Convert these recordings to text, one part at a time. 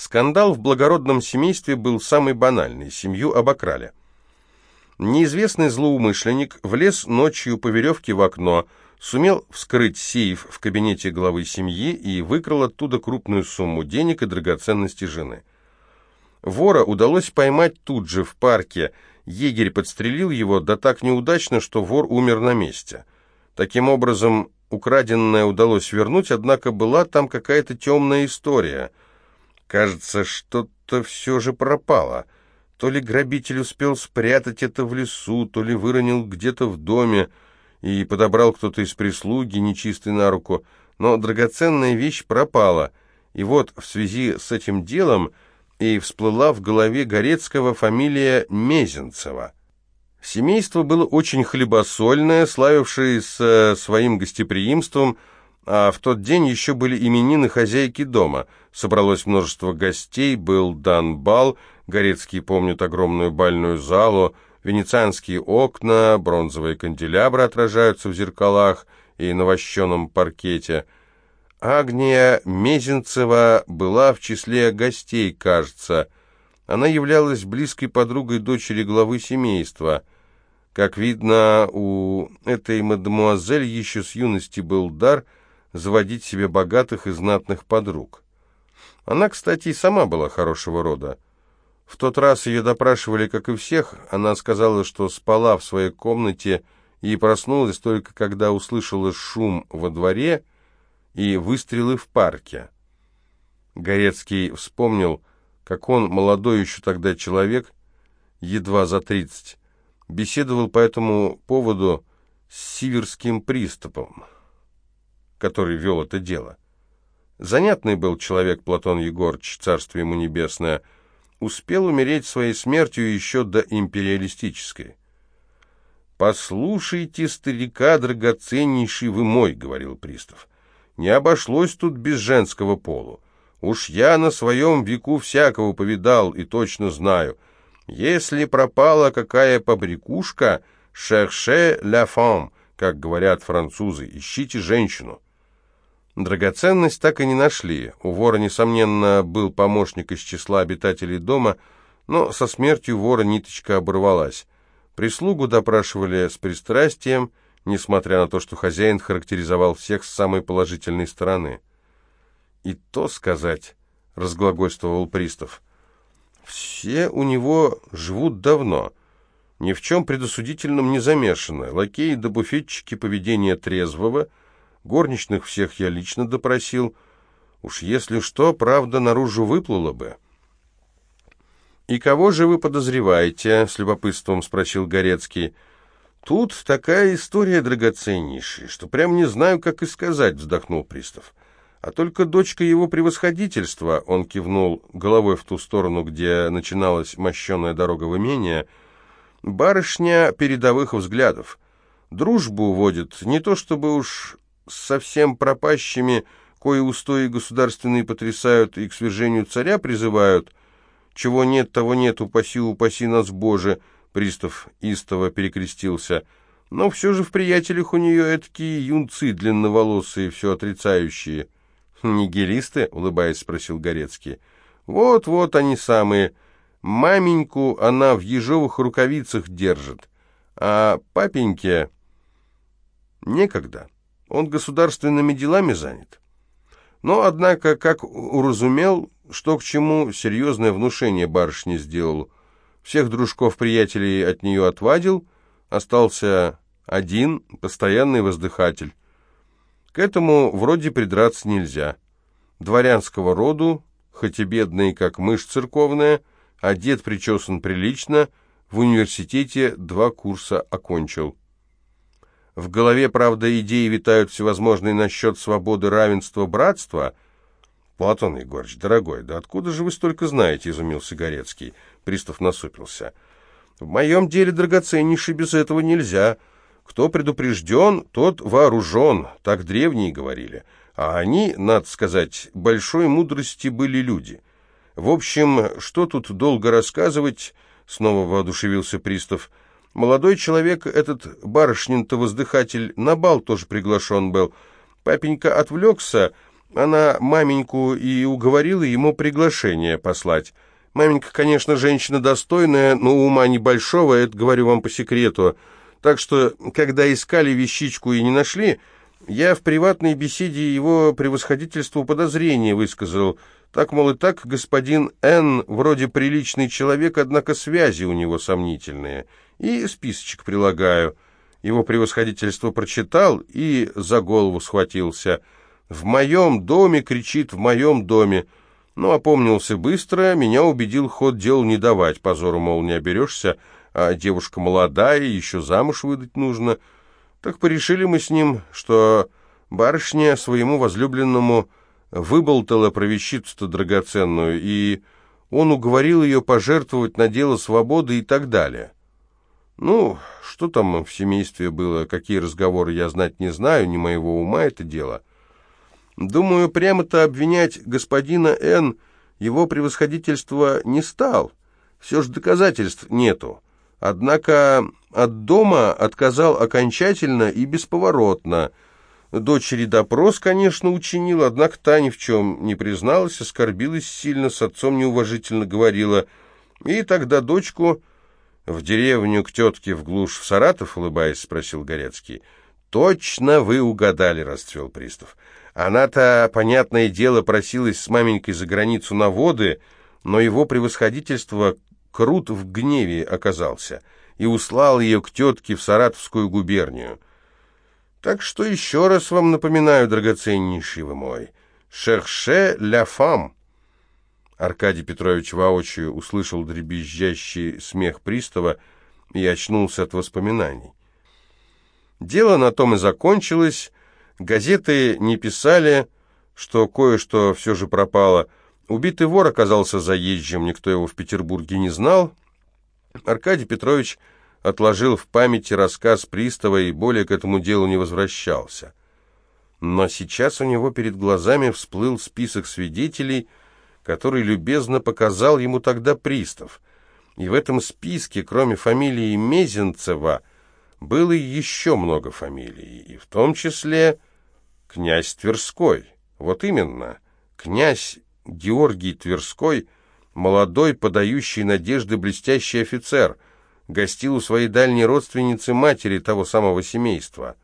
Скандал в благородном семействе был самый банальный, семью обокрали. Неизвестный злоумышленник влез ночью по веревке в окно, сумел вскрыть сейф в кабинете главы семьи и выкрал оттуда крупную сумму денег и драгоценности жены. Вора удалось поймать тут же, в парке. Егерь подстрелил его, да так неудачно, что вор умер на месте. Таким образом, украденное удалось вернуть, однако была там какая-то темная история. Кажется, что-то все же пропало. То ли грабитель успел спрятать это в лесу, то ли выронил где-то в доме, и подобрал кто-то из прислуги, нечистый на руку, но драгоценная вещь пропала. И вот в связи с этим делом и всплыла в голове Горецкого фамилия Мезенцева. Семейство было очень хлебосольное, славившееся своим гостеприимством, а в тот день еще были именины хозяйки дома. Собралось множество гостей, был дан бал, Горецкие помнят огромную бальную залу, венецианские окна, бронзовые канделябры отражаются в зеркалах и на вощеном паркете – Агния Мезенцева была в числе гостей, кажется. Она являлась близкой подругой дочери главы семейства. Как видно, у этой мадемуазель еще с юности был дар заводить себе богатых и знатных подруг. Она, кстати, и сама была хорошего рода. В тот раз ее допрашивали, как и всех. Она сказала, что спала в своей комнате и проснулась только когда услышала шум во дворе и выстрелы в парке. Горецкий вспомнил, как он, молодой еще тогда человек, едва за тридцать, беседовал по этому поводу с сиверским приступом, который вел это дело. Занятный был человек Платон Егорыч, царствие ему небесное, успел умереть своей смертью еще до империалистической. «Послушайте, старика драгоценнейший вы мой», — говорил пристав. Не обошлось тут без женского полу. Уж я на своем веку всякого повидал и точно знаю. Если пропала какая побрякушка, «cherchez la femme», как говорят французы, ищите женщину. Драгоценность так и не нашли. У вора, несомненно, был помощник из числа обитателей дома, но со смертью вора ниточка оборвалась. Прислугу допрашивали с пристрастием, несмотря на то, что хозяин характеризовал всех с самой положительной стороны. «И то сказать», — разглагольствовал пристав, — «все у него живут давно, ни в чем предосудительном не замешаны, лакеи да буфетчики поведения трезвого, горничных всех я лично допросил, уж если что, правда наружу выплыла бы». «И кого же вы подозреваете?» — с любопытством спросил Горецкий. — «Тут такая история драгоценнейшая, что прям не знаю, как и сказать», — вздохнул пристав. «А только дочка его превосходительства», — он кивнул головой в ту сторону, где начиналась мощеная дорога в имение, — «барышня передовых взглядов. Дружбу водит, не то чтобы уж совсем пропащими, кои устои государственные потрясают и к свержению царя призывают. Чего нет, того нет, упаси, упаси нас, Боже!» Пристав истово перекрестился. Но все же в приятелях у нее эткие юнцы длинноволосые, все отрицающие. «Нигилисты?» — улыбаясь, спросил Горецкий. «Вот-вот они самые. Маменьку она в ежовых рукавицах держит, а папеньке некогда. Он государственными делами занят. Но, однако, как уразумел, что к чему, серьезное внушение барышне сделал — всех дружков-приятелей от нее отвадил, остался один, постоянный воздыхатель. К этому вроде придраться нельзя. Дворянского роду, хоть и бедный, как мышь церковная, одет причесан прилично, в университете два курса окончил. В голове, правда, идеи витают всевозможные насчет свободы, равенства, братства. Платон Егорович, дорогой, да откуда же вы столько знаете, изумился Горецкий. Пристав насупился. «В моем деле, драгоценнейший, без этого нельзя. Кто предупрежден, тот вооружен», — так древние говорили. А они, надо сказать, большой мудрости были люди. В общем, что тут долго рассказывать, — снова воодушевился пристав. Молодой человек, этот барышнин-то воздыхатель, на бал тоже приглашен был. Папенька отвлекся, она маменьку и уговорила ему приглашение послать. Маменька, конечно, женщина достойная, но ума небольшого, это говорю вам по секрету. Так что, когда искали вещичку и не нашли, я в приватной беседе его превосходительству подозрение высказал. Так, мол, и так господин Н. вроде приличный человек, однако связи у него сомнительные. И списочек прилагаю. Его превосходительство прочитал и за голову схватился. «В моем доме!» — кричит, «в моем доме!» Ну, опомнился быстро, меня убедил ход дел не давать, позору, мол, не оберешься, а девушка молодая, еще замуж выдать нужно. Так порешили мы с ним, что барышня своему возлюбленному выболтала про вещицу-то драгоценную, и он уговорил ее пожертвовать на дело свободы и так далее. Ну, что там в семействе было, какие разговоры, я знать не знаю, не моего ума это дело. Думаю, прямо-то обвинять господина Н. его превосходительство не стал. Все же доказательств нету. Однако от дома отказал окончательно и бесповоротно. Дочери допрос, конечно, учинил, однако та ни в чем не призналась, оскорбилась сильно, с отцом неуважительно говорила. И тогда дочку в деревню к тетке в глушь в Саратов, улыбаясь, спросил Горецкий. «Точно вы угадали», — расцвел пристав. «Она-то, понятное дело, просилась с маменькой за границу на воды, но его превосходительство крут в гневе оказался и услал ее к тетке в Саратовскую губернию. Так что еще раз вам напоминаю, драгоценнейший вы мой, «Шерше ля фам». Аркадий Петрович воочию услышал дребезжащий смех пристава и очнулся от воспоминаний. Дело на том и закончилось, газеты не писали, что кое-что все же пропало – Убитый вор оказался заезжим, никто его в Петербурге не знал. Аркадий Петрович отложил в памяти рассказ пристава и более к этому делу не возвращался. Но сейчас у него перед глазами всплыл список свидетелей, который любезно показал ему тогда пристав. И в этом списке, кроме фамилии Мезенцева, было еще много фамилий, и в том числе князь Тверской. Вот именно, князь Георгий Тверской, молодой, подающий надежды блестящий офицер, гостил у своей дальней родственницы матери того самого семейства.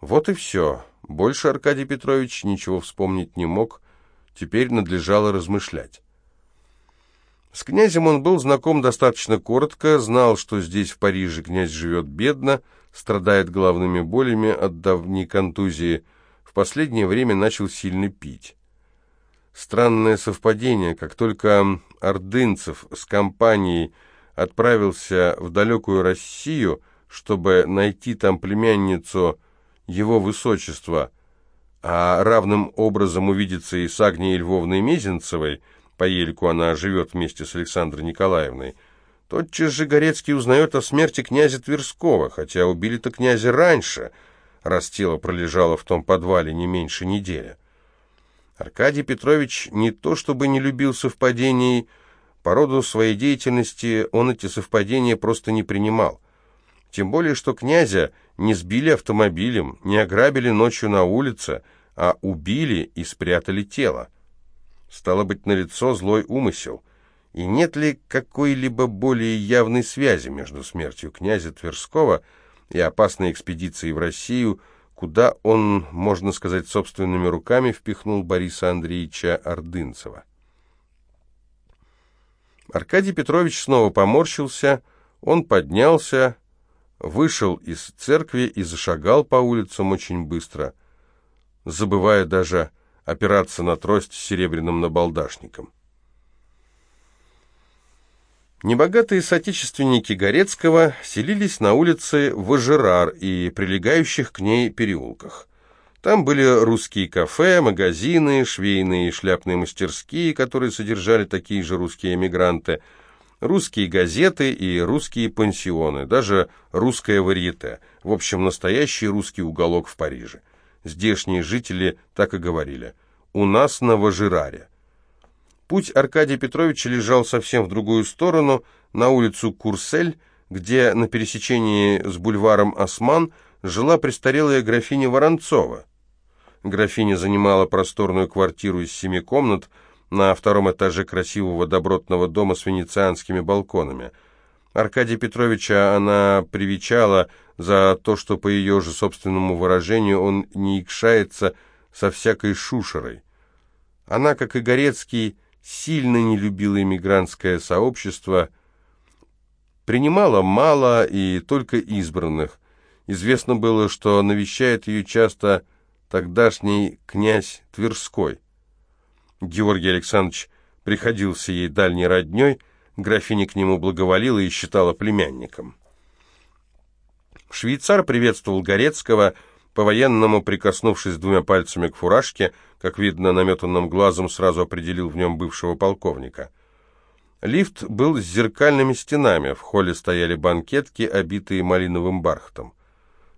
Вот и все. Больше Аркадий Петрович ничего вспомнить не мог, теперь надлежало размышлять. С князем он был знаком достаточно коротко, знал, что здесь, в Париже, князь живет бедно, страдает головными болями от давней контузии, в последнее время начал сильно пить. Странное совпадение, как только Ордынцев с компанией отправился в далекую Россию, чтобы найти там племянницу его высочества, а равным образом увидеться и с Агнией Львовной Мезенцевой, по елику она живет вместе с Александрой Николаевной, тотчас же Горецкий узнает о смерти князя Тверского, хотя убили-то князя раньше, раз тело пролежало в том подвале не меньше недели. Аркадий Петрович не то чтобы не любил совпадений, по роду своей деятельности он эти совпадения просто не принимал. Тем более, что князя не сбили автомобилем, не ограбили ночью на улице, а убили и спрятали тело. Стало быть, налицо злой умысел. И нет ли какой-либо более явной связи между смертью князя Тверского и опасной экспедицией в Россию – куда он, можно сказать, собственными руками впихнул Бориса Андреевича Ордынцева. Аркадий Петрович снова поморщился, он поднялся, вышел из церкви и зашагал по улицам очень быстро, забывая даже опираться на трость с серебряным набалдашником. Небогатые соотечественники Горецкого селились на улице Важерар и прилегающих к ней переулках. Там были русские кафе, магазины, швейные и шляпные мастерские, которые содержали такие же русские эмигранты, русские газеты и русские пансионы, даже русское варьете, в общем, настоящий русский уголок в Париже. Здешние жители так и говорили «у нас на Важераре». Путь Аркадия Петровича лежал совсем в другую сторону, на улицу Курсель, где на пересечении с бульваром Осман жила престарелая графиня Воронцова. Графиня занимала просторную квартиру из семи комнат на втором этаже красивого добротного дома с венецианскими балконами. Аркадия Петровича она привечала за то, что, по ее же собственному выражению, он не икшается со всякой шушерой. Она, как и Горецкий, сильно не любила иммигрантское сообщество, принимала мало и только избранных. Известно было, что навещает ее часто тогдашний князь Тверской. Георгий Александрович приходился ей дальней родней, графиня к нему благоволила и считала племянником. Швейцар приветствовал Горецкого, по-военному прикоснувшись двумя пальцами к фуражке, как видно, наметанным глазом сразу определил в нем бывшего полковника. Лифт был с зеркальными стенами, в холле стояли банкетки, обитые малиновым бархатом.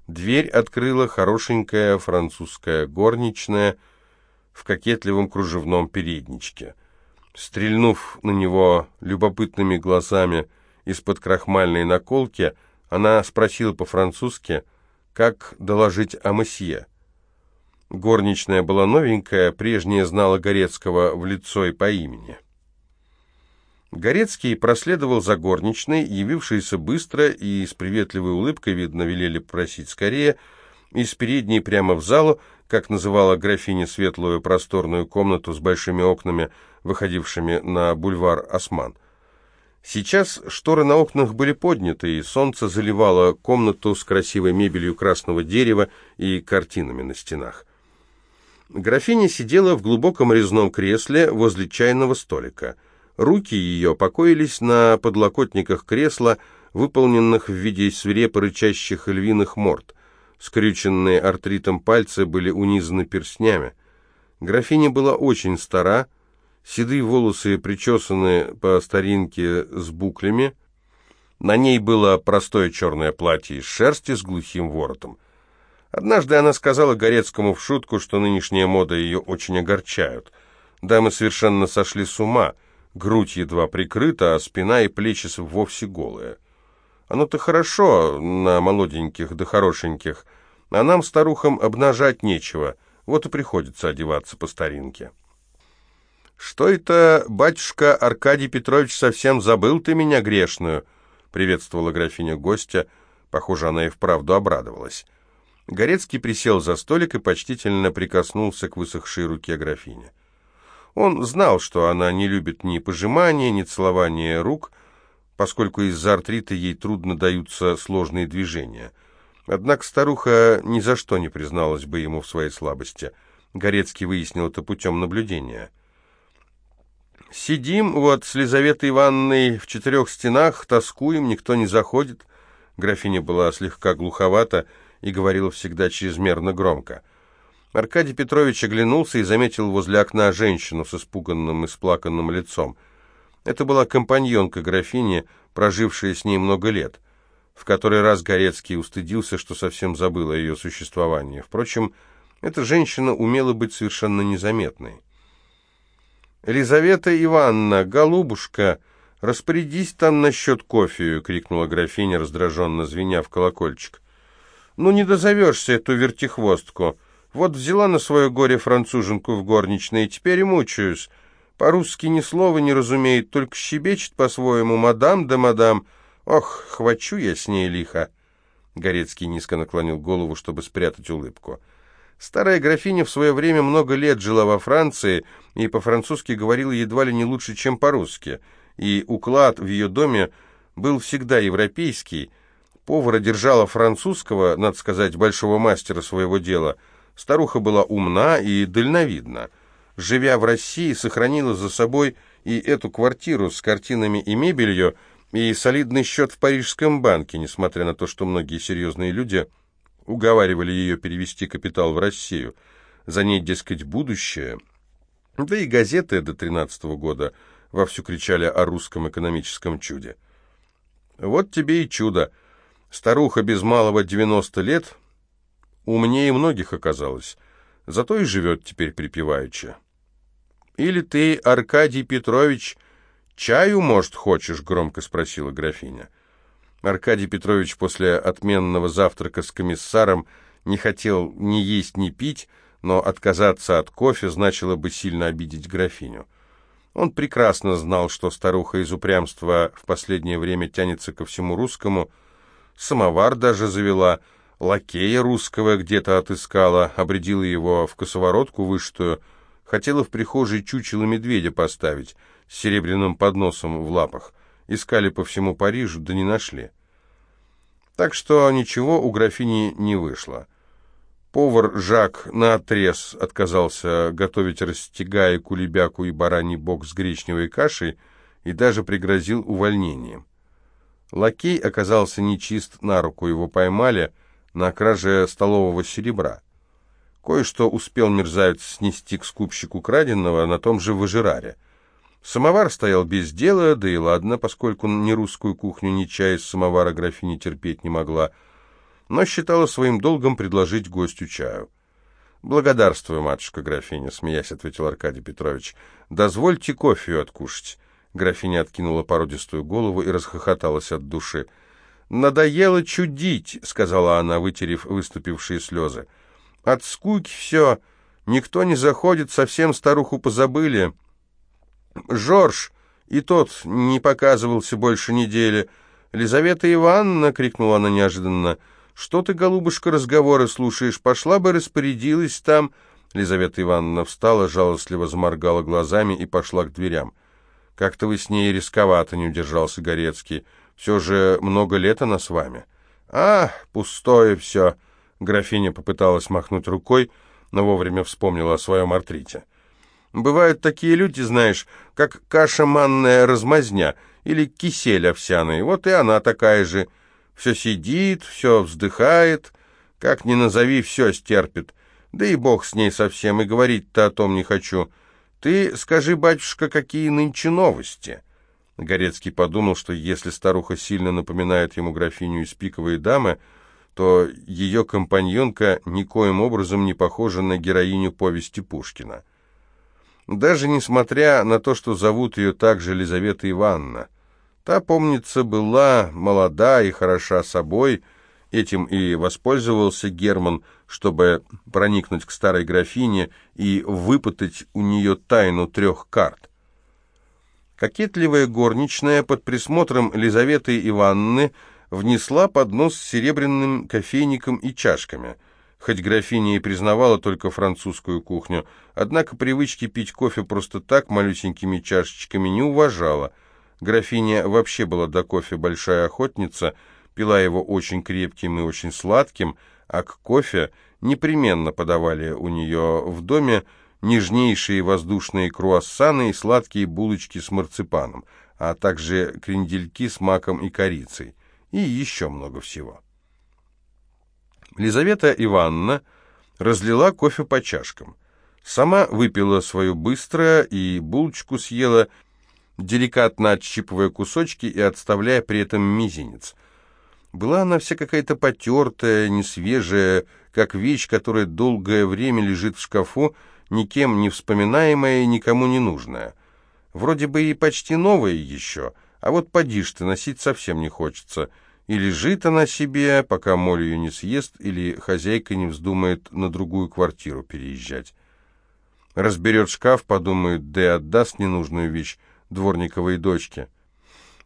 Дверь открыла хорошенькая французская горничная в кокетливом кружевном передничке. Стрельнув на него любопытными глазами из-под крахмальной наколки, она спросила по-французски, как доложить о месье. Горничная была новенькая, прежняя знала Горецкого в лицо и по имени. Горецкий проследовал за горничной, явившейся быстро и с приветливой улыбкой, видно, велели просить скорее, из передней прямо в залу, как называла графиня светлую просторную комнату с большими окнами, выходившими на бульвар Осман. Сейчас шторы на окнах были подняты, и солнце заливало комнату с красивой мебелью красного дерева и картинами на стенах. Графиня сидела в глубоком резном кресле возле чайного столика – Руки ее покоились на подлокотниках кресла, выполненных в виде свирепо рычащих львиных морд. Скрюченные артритом пальцы были унизаны перстнями. Графиня была очень стара, седые волосы причесаны по старинке с буклями. На ней было простое черное платье из шерсти с глухим воротом. Однажды она сказала Горецкому в шутку, что нынешняя мода ее очень огорчают. Дамы совершенно сошли с ума — грудь едва прикрыта, а спина и плечи вовсе голые. Оно-то хорошо на молоденьких да хорошеньких, а нам, старухам, обнажать нечего, вот и приходится одеваться по старинке. «Что это, батюшка Аркадий Петрович, совсем забыл ты меня грешную?» — приветствовала графиня гостя. Похоже, она и вправду обрадовалась. Горецкий присел за столик и почтительно прикоснулся к высохшей руке графини. Он знал, что она не любит ни пожимания, ни целования рук, поскольку из-за артрита ей трудно даются сложные движения. Однако старуха ни за что не призналась бы ему в своей слабости. Горецкий выяснил это путем наблюдения. «Сидим вот с Лизаветой Ивановной в четырех стенах, тоскуем, никто не заходит». Графиня была слегка глуховата и говорила всегда чрезмерно громко. Аркадий Петрович оглянулся и заметил возле окна женщину с испуганным и сплаканным лицом. Это была компаньонка графини, прожившая с ней много лет. В который раз Горецкий устыдился, что совсем забыл о ее существовании. Впрочем, эта женщина умела быть совершенно незаметной. «Елизавета Ивановна, голубушка, распорядись там насчет кофею!» — крикнула графиня, раздраженно звеня в колокольчик. «Ну, не дозовешься эту вертихвостку!» Вот взяла на свое горе француженку в горничной, и теперь мучаюсь. По-русски ни слова не разумеет, только щебечет по-своему «мадам да мадам». Ох, хвачу я с ней лихо. Горецкий низко наклонил голову, чтобы спрятать улыбку. Старая графиня в свое время много лет жила во Франции и по-французски говорила едва ли не лучше, чем по-русски. И уклад в ее доме был всегда европейский. Повара держала французского, надо сказать, большого мастера своего дела – Старуха была умна и дальновидна. Живя в России, сохранила за собой и эту квартиру с картинами и мебелью, и солидный счет в парижском банке, несмотря на то, что многие серьезные люди уговаривали ее перевести капитал в Россию. За ней, дескать, будущее. Да и газеты до 13 -го года вовсю кричали о русском экономическом чуде. Вот тебе и чудо. Старуха без малого 90 лет Умнее многих оказалось, зато и живет теперь припеваючи. «Или ты, Аркадий Петрович, чаю, может, хочешь?» — громко спросила графиня. Аркадий Петрович после отменного завтрака с комиссаром не хотел ни есть, ни пить, но отказаться от кофе значило бы сильно обидеть графиню. Он прекрасно знал, что старуха из упрямства в последнее время тянется ко всему русскому, самовар даже завела, лакея русского где-то отыскала, обредила его в косоворотку вышитую, хотела в прихожей чучело медведя поставить с серебряным подносом в лапах. Искали по всему Парижу, да не нашли. Так что ничего у графини не вышло. Повар Жак наотрез отказался готовить растягая кулебяку и бараний бок с гречневой кашей и даже пригрозил увольнением. Лакей оказался нечист, на руку его поймали на краже столового серебра. Кое-что успел мерзавец снести к скупщику краденого на том же выжираре. Самовар стоял без дела, да и ладно, поскольку ни русскую кухню, ни чай из самовара графиня терпеть не могла, но считала своим долгом предложить гостю чаю. «Благодарствую, матушка графиня», — смеясь ответил Аркадий Петрович. «Дозвольте кофею откушать». Графиня откинула породистую голову и расхохоталась от души. «Надоело чудить», — сказала она, вытерев выступившие слезы. «От скуки все. Никто не заходит, совсем старуху позабыли». «Жорж!» И тот не показывался больше недели. «Лизавета Ивановна!» — крикнула она неожиданно. «Что ты, голубушка, разговоры слушаешь? Пошла бы, распорядилась там...» Лизавета Ивановна встала, жалостливо заморгала глазами и пошла к дверям. «Как-то вы с ней рисковато», — не удержался Горецкий. «Все же много лет она с вами». «А, пустое все!» — графиня попыталась махнуть рукой, но вовремя вспомнила о своем артрите. Бывают такие люди, знаешь, как каша манная размазня или кисель овсяный. Вот и она такая же. Все сидит, все вздыхает, как ни назови, все стерпит. Да и бог с ней совсем, и говорить-то о том не хочу. Ты скажи, батюшка, какие нынче новости?» Горецкий подумал, что если старуха сильно напоминает ему графиню из «Пиковой дамы», то ее компаньонка никоим образом не похожа на героиню повести Пушкина даже несмотря на то, что зовут ее также Елизавета Ивановна. Та, помнится, была молода и хороша собой, этим и воспользовался Герман, чтобы проникнуть к старой графине и выпытать у нее тайну трех карт. Кокетливая горничная под присмотром Елизаветы Ивановны внесла поднос с серебряным кофейником и чашками – Хоть графиня и признавала только французскую кухню, однако привычки пить кофе просто так малюсенькими чашечками не уважала. Графиня вообще была до кофе большая охотница, пила его очень крепким и очень сладким, а к кофе непременно подавали у нее в доме нежнейшие воздушные круассаны и сладкие булочки с марципаном, а также крендельки с маком и корицей, и еще много всего. Лизавета Ивановна разлила кофе по чашкам. Сама выпила свою быстро и булочку съела, деликатно отщипывая кусочки и отставляя при этом мизинец. Была она вся какая-то потертая, несвежая, как вещь, которая долгое время лежит в шкафу, никем не вспоминаемая и никому не нужная. Вроде бы и почти новая еще, а вот поди ты, носить совсем не хочется — и лежит она себе, пока Моль ее не съест, или хозяйка не вздумает на другую квартиру переезжать. Разберет шкаф, подумает, да и отдаст ненужную вещь дворниковой дочке.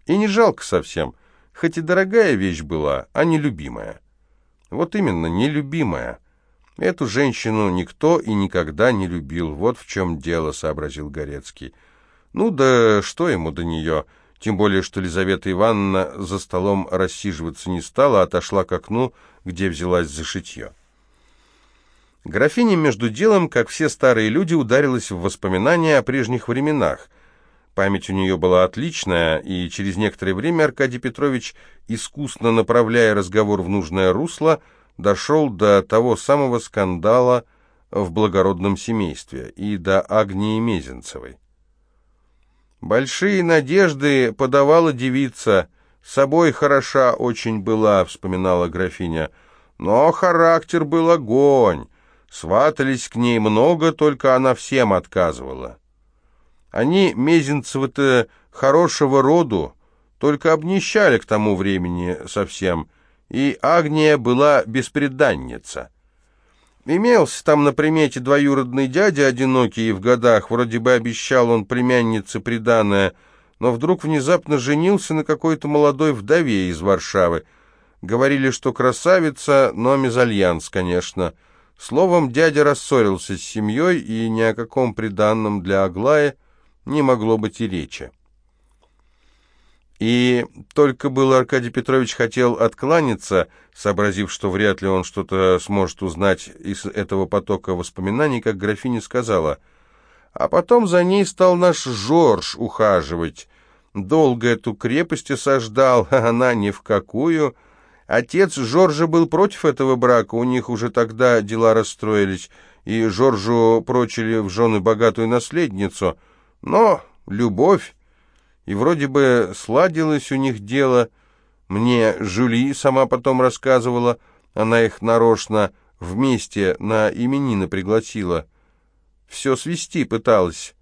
И не жалко совсем, хоть и дорогая вещь была, а не любимая. Вот именно, нелюбимая. Эту женщину никто и никогда не любил, вот в чем дело, сообразил Горецкий. Ну да что ему до нее, — тем более, что Лизавета Ивановна за столом рассиживаться не стала, а отошла к окну, где взялась за шитье. Графиня между делом, как все старые люди, ударилась в воспоминания о прежних временах. Память у нее была отличная, и через некоторое время Аркадий Петрович, искусно направляя разговор в нужное русло, дошел до того самого скандала в благородном семействе и до Агнии Мезенцевой. Большие надежды подавала девица, собой хороша очень была, вспоминала графиня, но характер был огонь, сватались к ней много, только она всем отказывала. Они, Мезенцевы-то, хорошего роду, только обнищали к тому времени совсем, и Агния была беспреданница. Имелся там на примете двоюродный дядя одинокий в годах, вроде бы обещал он племяннице приданное, но вдруг внезапно женился на какой-то молодой вдове из Варшавы. Говорили, что красавица, но мезальянс, конечно. Словом, дядя рассорился с семьей, и ни о каком приданном для Аглаи не могло быть и речи. И только был Аркадий Петрович хотел откланяться, сообразив, что вряд ли он что-то сможет узнать из этого потока воспоминаний, как графиня сказала, а потом за ней стал наш Жорж ухаживать. Долго эту крепость осаждал, а она ни в какую. Отец Жоржа был против этого брака, у них уже тогда дела расстроились, и Жоржу прочили в жены богатую наследницу. Но любовь и вроде бы сладилось у них дело. Мне Жюли сама потом рассказывала, она их нарочно вместе на именины пригласила. Все свести пыталась.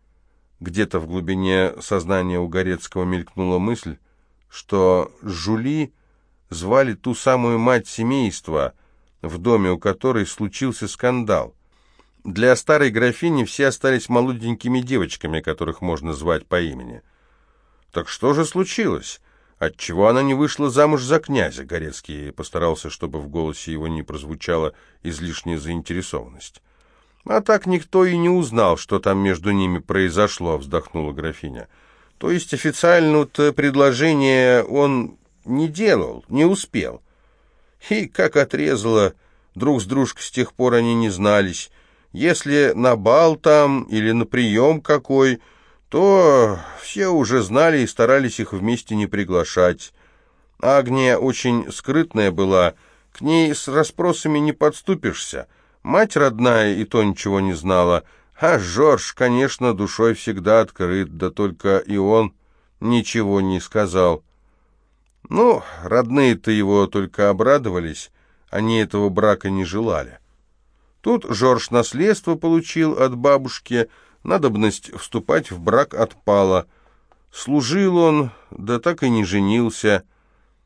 Где-то в глубине сознания у Горецкого мелькнула мысль, что Жули звали ту самую мать семейства, в доме у которой случился скандал. Для старой графини все остались молоденькими девочками, которых можно звать по имени. Так что же случилось? Отчего она не вышла замуж за князя? Горецкий постарался, чтобы в голосе его не прозвучала излишняя заинтересованность. А так никто и не узнал, что там между ними произошло, вздохнула графиня. То есть официального-то предложение он не делал, не успел. И как отрезало, друг с дружкой с тех пор они не знались. Если на бал там или на прием какой, то все уже знали и старались их вместе не приглашать. Агния очень скрытная была, к ней с расспросами не подступишься. Мать родная и то ничего не знала, а Жорж, конечно, душой всегда открыт, да только и он ничего не сказал. Ну, родные-то его только обрадовались, они этого брака не желали. Тут Жорж наследство получил от бабушки, надобность вступать в брак отпала. Служил он, да так и не женился.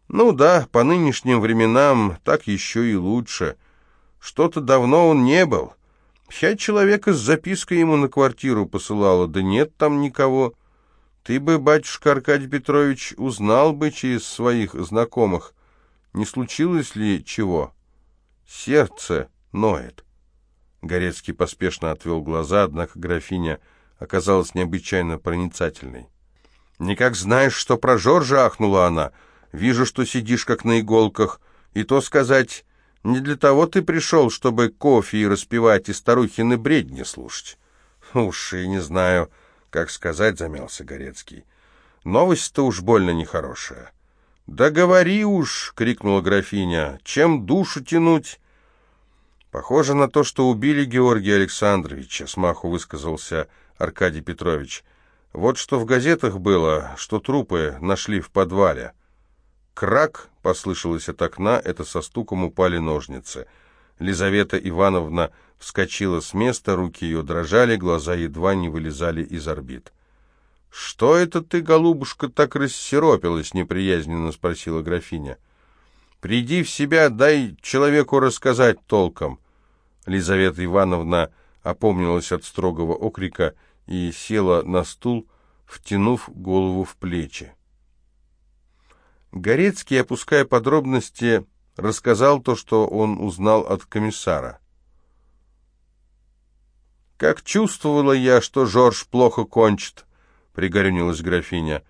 Ну да, по нынешним временам так еще и лучше. Что-то давно он не был. Я человека с запиской ему на квартиру посылала, да нет там никого. Ты бы, батюшка Аркадий Петрович, узнал бы через своих знакомых, не случилось ли чего. Сердце ноет. Горецкий поспешно отвел глаза, однако графиня оказалась необычайно проницательной. «Никак знаешь, что про Жоржа?» — ахнула она. «Вижу, что сидишь как на иголках. И то сказать, не для того ты пришел, чтобы кофе и распевать, и старухины бредни слушать». «Уж и не знаю, как сказать», — замялся Горецкий. «Новость-то уж больно нехорошая». «Да говори уж!» — крикнула графиня. «Чем душу тянуть?» «Похоже на то, что убили Георгия Александровича», — смаху высказался Аркадий Петрович. «Вот что в газетах было, что трупы нашли в подвале». «Крак!» — послышалось от окна, это со стуком упали ножницы. Лизавета Ивановна вскочила с места, руки ее дрожали, глаза едва не вылезали из орбит. «Что это ты, голубушка, так рассеропилась?» — неприязненно спросила графиня. «Приди в себя, дай человеку рассказать толком». Лизавета Ивановна опомнилась от строгого окрика и села на стул, втянув голову в плечи. Горецкий, опуская подробности, рассказал то, что он узнал от комиссара. «Как чувствовала я, что Жорж плохо кончит», — пригорюнилась графиня.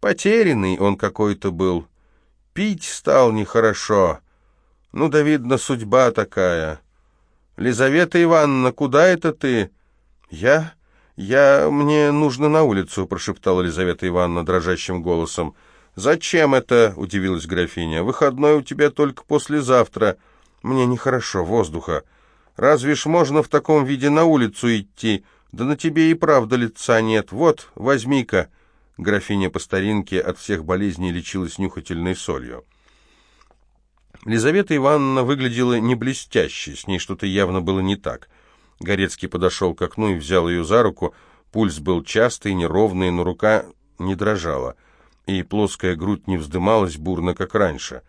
«Потерянный он какой-то был. Пить стал нехорошо. Ну да, видно, судьба такая. «Лизавета Ивановна, куда это ты?» «Я? Я... Мне нужно на улицу», — прошептала Лизавета Ивановна дрожащим голосом. «Зачем это?» — удивилась графиня. «Выходной у тебя только послезавтра. Мне нехорошо, воздуха. Разве ж можно в таком виде на улицу идти? Да на тебе и правда лица нет. Вот, возьми-ка». Графиня по старинке от всех болезней лечилась нюхательной солью. Лизавета Ивановна выглядела не блестяще, с ней что-то явно было не так. Горецкий подошел к окну и взял ее за руку. Пульс был частый, неровный, но рука не дрожала, и плоская грудь не вздымалась бурно, как раньше.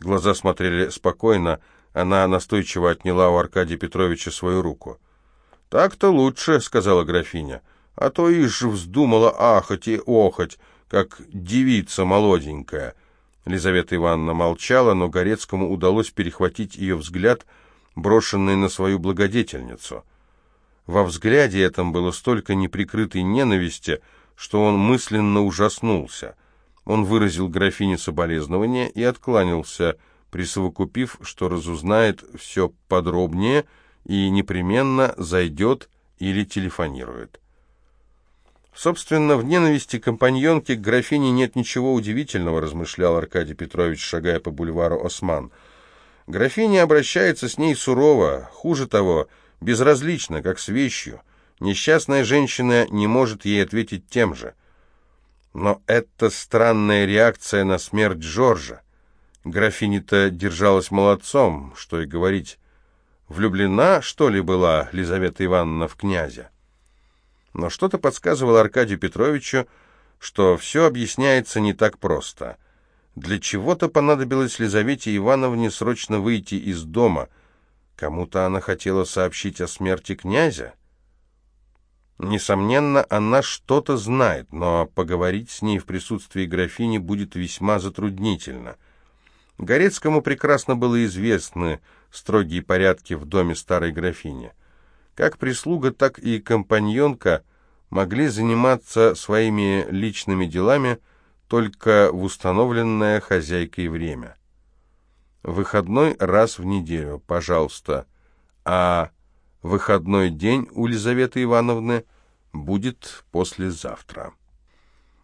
Глаза смотрели спокойно, Она настойчиво отняла у Аркадия Петровича свою руку. «Так-то лучше», — сказала графиня, — «а то ишь вздумала ахать и охать, как девица молоденькая». Лизавета Ивановна молчала, но Горецкому удалось перехватить ее взгляд, брошенный на свою благодетельницу. Во взгляде этом было столько неприкрытой ненависти, что он мысленно ужаснулся. Он выразил графине соболезнования и откланялся, присовокупив, что разузнает все подробнее и непременно зайдет или телефонирует. Собственно, в ненависти компаньонки к графине нет ничего удивительного, размышлял Аркадий Петрович, шагая по бульвару Осман. Графиня обращается с ней сурово, хуже того, безразлично, как с вещью. Несчастная женщина не может ей ответить тем же. Но это странная реакция на смерть Джорджа. Графиня-то держалась молодцом, что и говорить. Влюблена, что ли, была Лизавета Ивановна в князя? Но что-то подсказывало Аркадию Петровичу, что все объясняется не так просто. Для чего-то понадобилось Лизавете Ивановне срочно выйти из дома. Кому-то она хотела сообщить о смерти князя. Несомненно, она что-то знает, но поговорить с ней в присутствии графини будет весьма затруднительно — Горецкому прекрасно было известны строгие порядки в доме старой графини. Как прислуга, так и компаньонка могли заниматься своими личными делами только в установленное хозяйкой время. Выходной раз в неделю, пожалуйста, а выходной день у Лизаветы Ивановны будет послезавтра.